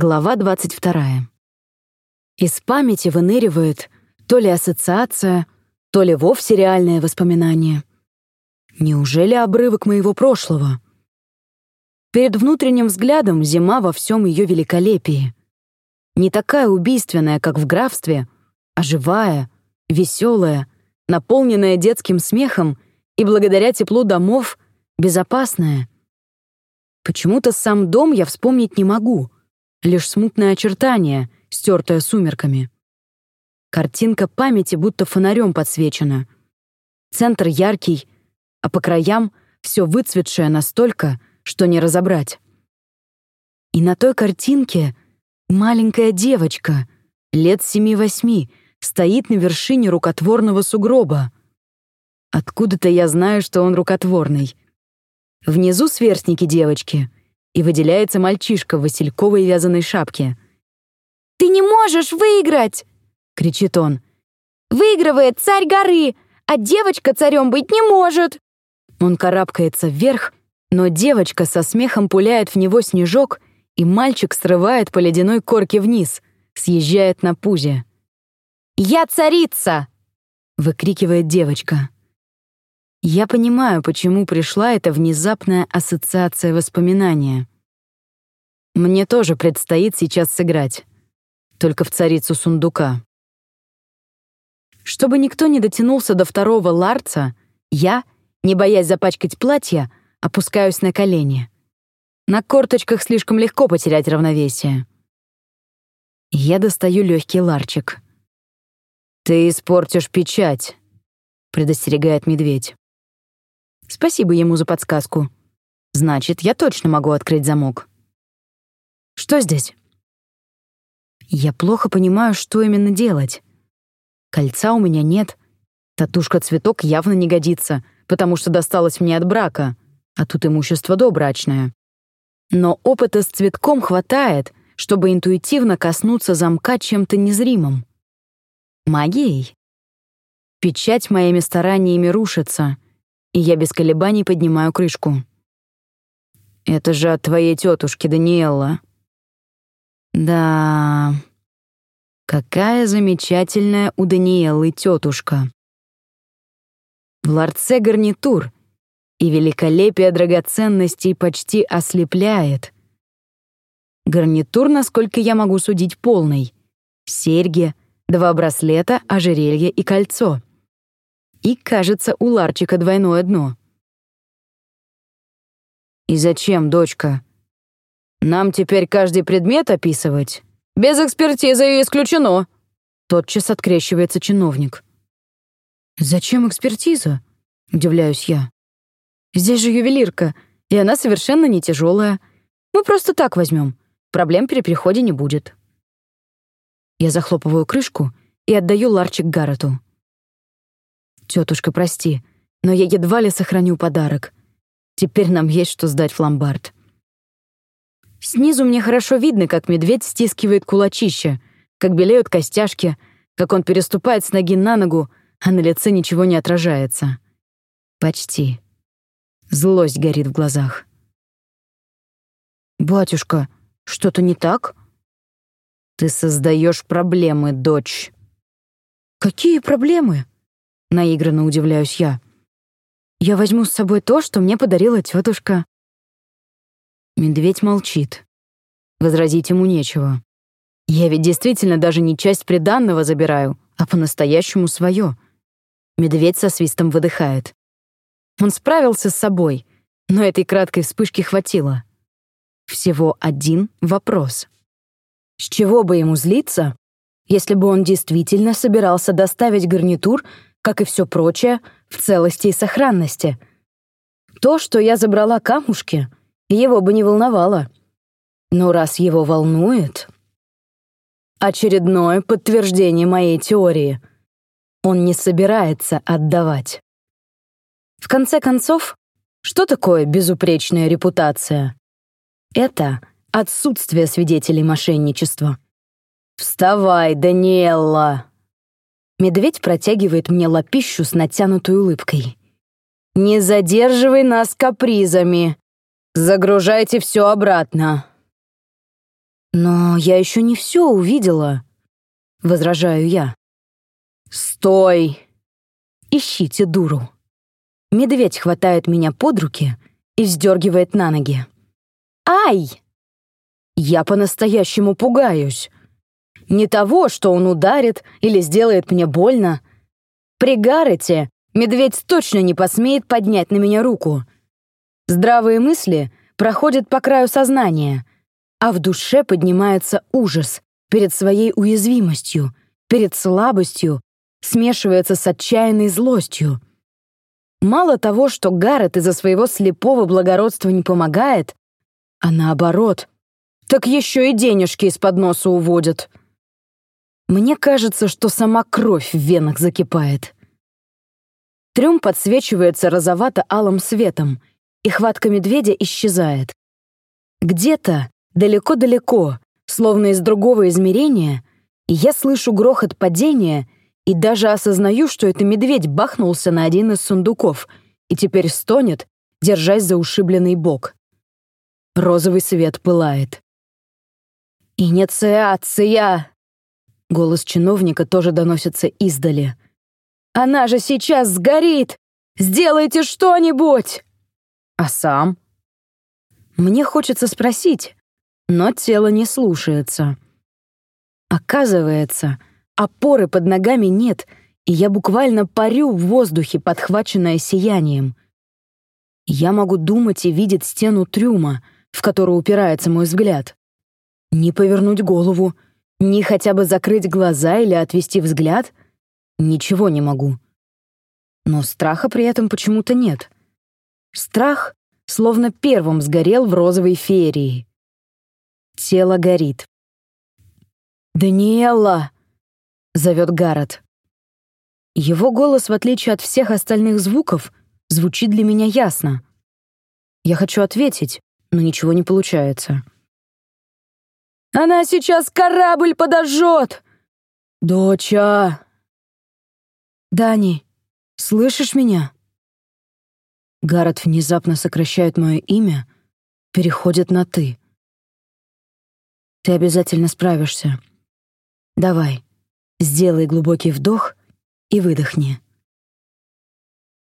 Глава 22. Из памяти выныривает то ли ассоциация, то ли вовсе реальное воспоминание. Неужели обрывок моего прошлого? Перед внутренним взглядом зима во всем ее великолепии. Не такая убийственная, как в графстве, а живая, веселая, наполненная детским смехом и благодаря теплу домов безопасная. Почему-то сам дом я вспомнить не могу — лишь смутное очертание, стертое сумерками. Картинка памяти будто фонарем подсвечена. Центр яркий, а по краям все выцветшее настолько, что не разобрать. И на той картинке маленькая девочка, лет семи-восьми, стоит на вершине рукотворного сугроба. Откуда-то я знаю, что он рукотворный. Внизу сверстники девочки — и выделяется мальчишка в васильковой вязаной шапке. «Ты не можешь выиграть!» — кричит он. «Выигрывает царь горы, а девочка царем быть не может!» Он карабкается вверх, но девочка со смехом пуляет в него снежок, и мальчик срывает по ледяной корке вниз, съезжает на пузе. «Я царица!» — выкрикивает девочка. Я понимаю, почему пришла эта внезапная ассоциация воспоминания. Мне тоже предстоит сейчас сыграть. Только в царицу сундука. Чтобы никто не дотянулся до второго ларца, я, не боясь запачкать платье, опускаюсь на колени. На корточках слишком легко потерять равновесие. Я достаю легкий ларчик. «Ты испортишь печать», — предостерегает медведь. Спасибо ему за подсказку. Значит, я точно могу открыть замок. Что здесь? Я плохо понимаю, что именно делать. Кольца у меня нет. Татушка-цветок явно не годится, потому что досталась мне от брака, а тут имущество добрачное. Но опыта с цветком хватает, чтобы интуитивно коснуться замка чем-то незримым. Магией. Печать моими стараниями рушится — и я без колебаний поднимаю крышку. «Это же от твоей тетушки Даниэлла». «Да...» Какая замечательная у Даниэллы тетушка. В ларце гарнитур, и великолепие драгоценностей почти ослепляет. Гарнитур, насколько я могу судить, полный. Серьги, два браслета, ожерелье и кольцо. И, кажется, у Ларчика двойное дно. «И зачем, дочка? Нам теперь каждый предмет описывать? Без экспертизы исключено!» Тотчас открещивается чиновник. «Зачем экспертиза?» — удивляюсь я. «Здесь же ювелирка, и она совершенно не тяжелая. Мы просто так возьмем. Проблем при переходе не будет». Я захлопываю крышку и отдаю ларчик Гаррету. Тетушка, прости, но я едва ли сохраню подарок. Теперь нам есть что сдать в ломбард. Снизу мне хорошо видно, как медведь стискивает кулачище, как белеют костяшки, как он переступает с ноги на ногу, а на лице ничего не отражается. Почти. Злость горит в глазах. «Батюшка, что-то не так?» «Ты создаешь проблемы, дочь». «Какие проблемы?» Наигранно удивляюсь я. Я возьму с собой то, что мне подарила тетушка. Медведь молчит. Возразить ему нечего. Я ведь действительно даже не часть приданного забираю, а по-настоящему свое. Медведь со свистом выдыхает. Он справился с собой, но этой краткой вспышки хватило. Всего один вопрос. С чего бы ему злиться, если бы он действительно собирался доставить гарнитур как и все прочее, в целости и сохранности. То, что я забрала камушки, его бы не волновало. Но раз его волнует... Очередное подтверждение моей теории. Он не собирается отдавать. В конце концов, что такое безупречная репутация? Это отсутствие свидетелей мошенничества. «Вставай, Даниэлла!» Медведь протягивает мне лапищу с натянутой улыбкой. «Не задерживай нас капризами. Загружайте все обратно». Но я еще не все увидела, возражаю я. Стой! Ищите дуру. Медведь хватает меня под руки и вздергивает на ноги. Ай! Я по-настоящему пугаюсь. Не того, что он ударит или сделает мне больно. При Гаррете медведь точно не посмеет поднять на меня руку. Здравые мысли проходят по краю сознания, а в душе поднимается ужас перед своей уязвимостью, перед слабостью, смешивается с отчаянной злостью. Мало того, что Гаррет из-за своего слепого благородства не помогает, а наоборот, так еще и денежки из-под носа уводят. Мне кажется, что сама кровь в венах закипает. Трюм подсвечивается розовато-алым светом, и хватка медведя исчезает. Где-то, далеко-далеко, словно из другого измерения, я слышу грохот падения и даже осознаю, что это медведь бахнулся на один из сундуков и теперь стонет, держась за ушибленный бок. Розовый свет пылает. «Инициация!» Голос чиновника тоже доносится издали. «Она же сейчас сгорит! Сделайте что-нибудь!» «А сам?» Мне хочется спросить, но тело не слушается. Оказывается, опоры под ногами нет, и я буквально парю в воздухе, подхваченная сиянием. Я могу думать и видеть стену трюма, в которую упирается мой взгляд. Не повернуть голову — ни хотя бы закрыть глаза или отвести взгляд? Ничего не могу. Но страха при этом почему-то нет. Страх словно первым сгорел в розовой феерии. Тело горит. «Даниэла!» — зовет Гаррет. Его голос, в отличие от всех остальных звуков, звучит для меня ясно. Я хочу ответить, но ничего не получается. Она сейчас корабль подожжет!» «Доча!» «Дани, слышишь меня?» Гаррет внезапно сокращает мое имя, переходит на «ты». «Ты обязательно справишься. Давай, сделай глубокий вдох и выдохни.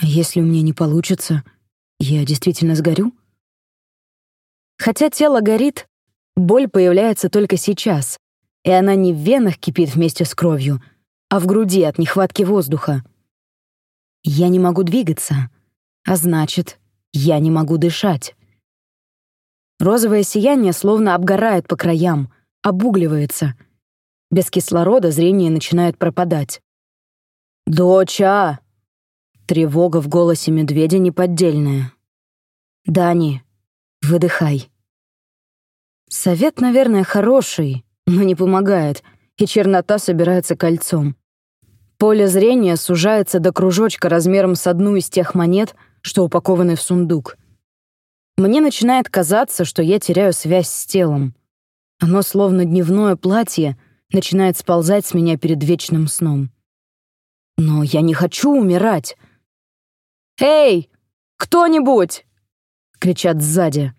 Если у меня не получится, я действительно сгорю?» Хотя тело горит, Боль появляется только сейчас, и она не в венах кипит вместе с кровью, а в груди от нехватки воздуха. Я не могу двигаться, а значит, я не могу дышать. Розовое сияние словно обгорает по краям, обугливается. Без кислорода зрение начинает пропадать. «Доча!» Тревога в голосе медведя неподдельная. «Дани, выдыхай». Совет, наверное, хороший, но не помогает, и чернота собирается кольцом. Поле зрения сужается до кружочка размером с одну из тех монет, что упакованы в сундук. Мне начинает казаться, что я теряю связь с телом. Оно, словно дневное платье, начинает сползать с меня перед вечным сном. Но я не хочу умирать. «Эй, кто-нибудь!» — кричат сзади.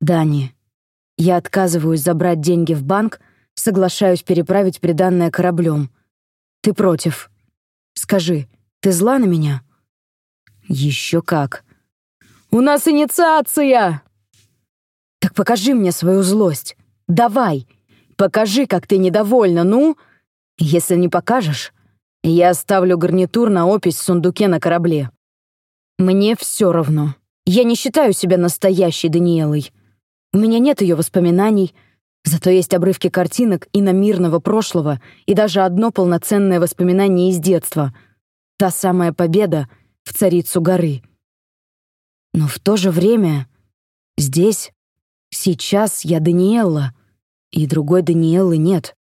«Дани, я отказываюсь забрать деньги в банк, соглашаюсь переправить приданное кораблем. Ты против. Скажи, ты зла на меня? Еще как. У нас инициация! Так покажи мне свою злость. Давай, покажи, как ты недовольна, ну? Если не покажешь, я оставлю гарнитур на опись в сундуке на корабле. Мне все равно. Я не считаю себя настоящей Даниэлой. У меня нет ее воспоминаний, зато есть обрывки картинок и на мирного прошлого, и даже одно полноценное воспоминание из детства. Та самая победа в царицу горы. Но в то же время здесь, сейчас я Даниэлла, и другой Даниэллы нет.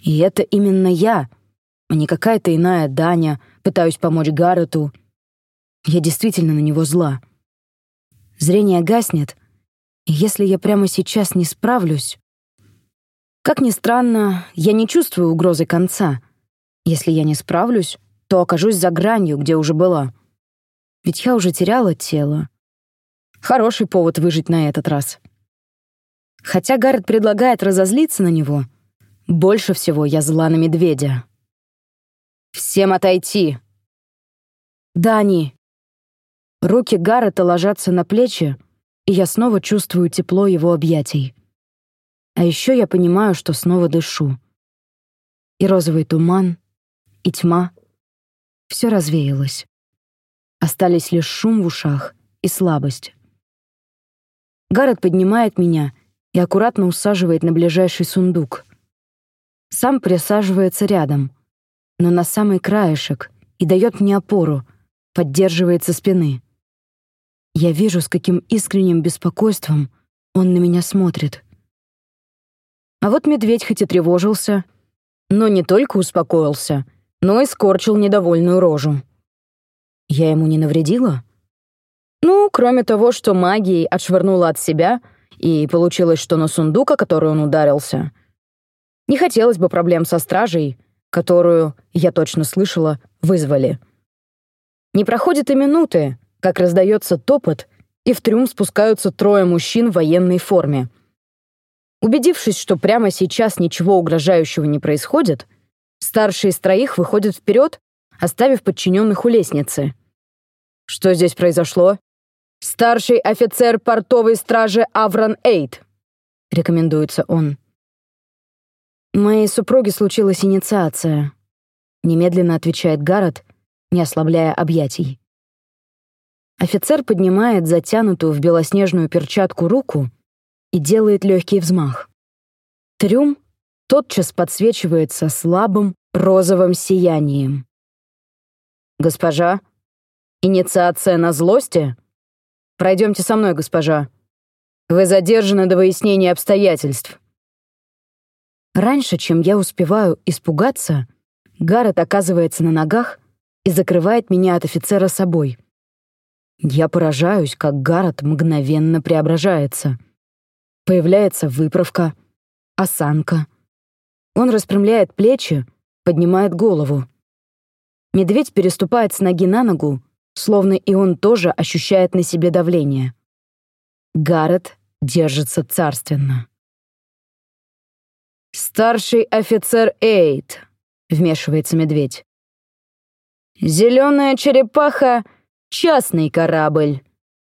И это именно я, а не какая-то иная Даня, пытаюсь помочь Гаррету. Я действительно на него зла. Зрение гаснет — если я прямо сейчас не справлюсь... Как ни странно, я не чувствую угрозы конца. Если я не справлюсь, то окажусь за гранью, где уже была. Ведь я уже теряла тело. Хороший повод выжить на этот раз. Хотя Гаррет предлагает разозлиться на него, больше всего я зла на медведя. «Всем отойти!» «Дани!» Руки Гаррета ложатся на плечи, и я снова чувствую тепло его объятий. А еще я понимаю, что снова дышу. И розовый туман, и тьма — все развеялось. Остались лишь шум в ушах и слабость. Гаррет поднимает меня и аккуратно усаживает на ближайший сундук. Сам присаживается рядом, но на самый краешек и дает мне опору, поддерживает со спины. Я вижу, с каким искренним беспокойством он на меня смотрит. А вот медведь хоть и тревожился, но не только успокоился, но и скорчил недовольную рожу. Я ему не навредила? Ну, кроме того, что магией отшвырнула от себя, и получилось, что на сундук, о который он ударился. Не хотелось бы проблем со стражей, которую, я точно слышала, вызвали. Не проходит и минуты, как раздается топот, и в трюм спускаются трое мужчин в военной форме. Убедившись, что прямо сейчас ничего угрожающего не происходит, старший из троих выходит вперед, оставив подчиненных у лестницы. Что здесь произошло? Старший офицер портовой стражи Аврон Эйт, рекомендуется он. Моей супруге случилась инициация, немедленно отвечает Гаррет, не ослабляя объятий. Офицер поднимает затянутую в белоснежную перчатку руку и делает легкий взмах. Трюм тотчас подсвечивается слабым розовым сиянием. «Госпожа, инициация на злости? Пройдемте со мной, госпожа. Вы задержаны до выяснения обстоятельств». Раньше, чем я успеваю испугаться, Гаррет оказывается на ногах и закрывает меня от офицера собой. Я поражаюсь, как Гаррет мгновенно преображается. Появляется выправка, осанка. Он распрямляет плечи, поднимает голову. Медведь переступает с ноги на ногу, словно и он тоже ощущает на себе давление. Гаррет держится царственно. «Старший офицер Эйт», — вмешивается медведь. «Зеленая черепаха частный корабль.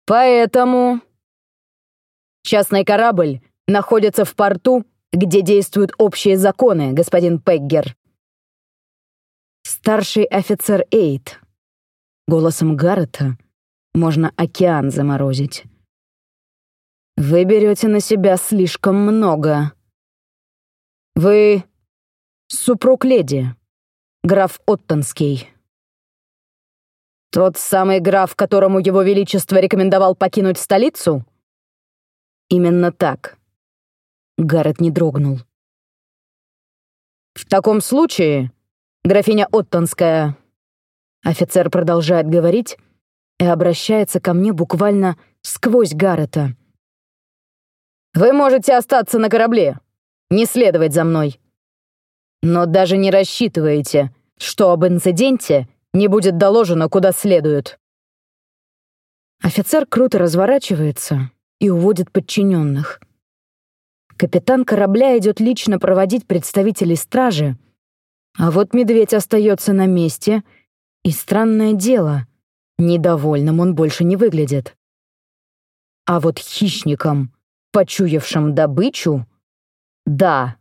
Поэтому... Частный корабль находится в порту, где действуют общие законы, господин Пеггер. Старший офицер Эйт. Голосом Гаррета можно океан заморозить. Вы берете на себя слишком много. Вы супруг леди, граф Оттонский. Тот самый граф, которому его величество рекомендовал покинуть столицу? Именно так. Гаррет не дрогнул. В таком случае, графиня Оттонская... Офицер продолжает говорить и обращается ко мне буквально сквозь Гаррета. «Вы можете остаться на корабле, не следовать за мной. Но даже не рассчитываете, что об инциденте не будет доложено куда следует». Офицер круто разворачивается и уводит подчиненных. Капитан корабля идет лично проводить представителей стражи, а вот медведь остается на месте, и странное дело, недовольным он больше не выглядит. А вот хищником, почуявшим добычу, да.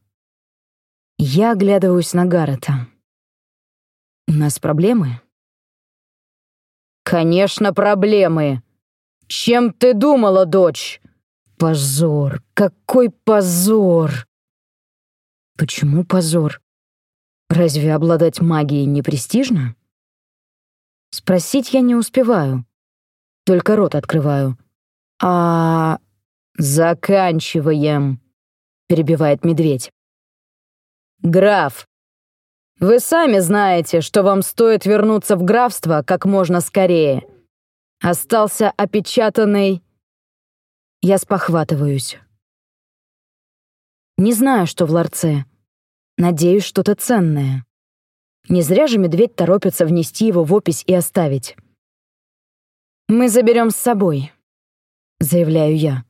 Я оглядываюсь на Гаррета. У нас проблемы? Конечно, проблемы. Чем ты думала, дочь? Позор, какой позор! Почему позор? Разве обладать магией не престижно? Спросить я не успеваю. Только рот открываю. А... Заканчиваем, перебивает медведь. Граф, вы сами знаете, что вам стоит вернуться в графство как можно скорее. Остался опечатанный... Я спохватываюсь. Не знаю, что в ларце. Надеюсь, что-то ценное. Не зря же медведь торопится внести его в опись и оставить. «Мы заберем с собой», — заявляю я.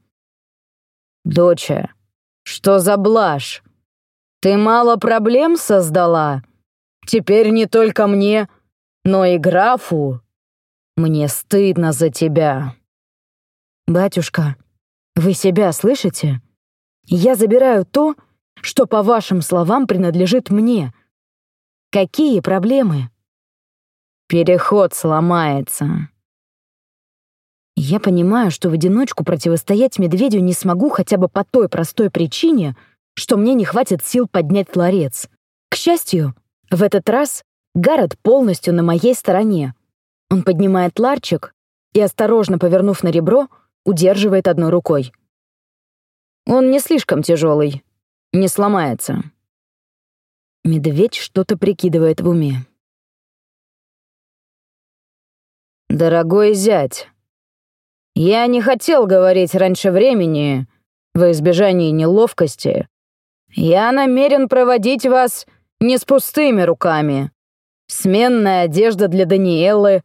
«Доча, Что за блажь? Ты мало проблем создала? Теперь не только мне, но и графу. Мне стыдно за тебя. Батюшка, вы себя слышите? Я забираю то, что, по вашим словам, принадлежит мне. Какие проблемы? Переход сломается. Я понимаю, что в одиночку противостоять медведю не смогу хотя бы по той простой причине, что мне не хватит сил поднять ларец. К счастью, в этот раз Гаррет полностью на моей стороне. Он поднимает ларчик и, осторожно повернув на ребро, удерживает одной рукой. Он не слишком тяжелый, не сломается. Медведь что-то прикидывает в уме. «Дорогой зять, я не хотел говорить раньше времени, во избежание неловкости. Я намерен проводить вас не с пустыми руками. Сменная одежда для Даниэлы,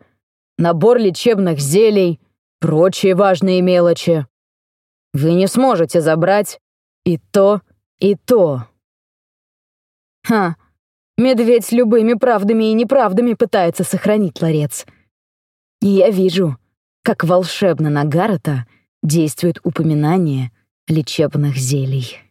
набор лечебных зелий, прочие важные мелочи. Вы не сможете забрать и то, и то. Ха, медведь любыми правдами и неправдами пытается сохранить ларец. И я вижу, как волшебно на Гаррета действует упоминание лечебных зелий.